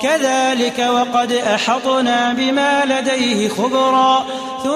كذلك وقد أحطنا بما لديه خبرا.